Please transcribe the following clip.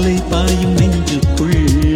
அலை பாயும் நெஞ்சுக்குள்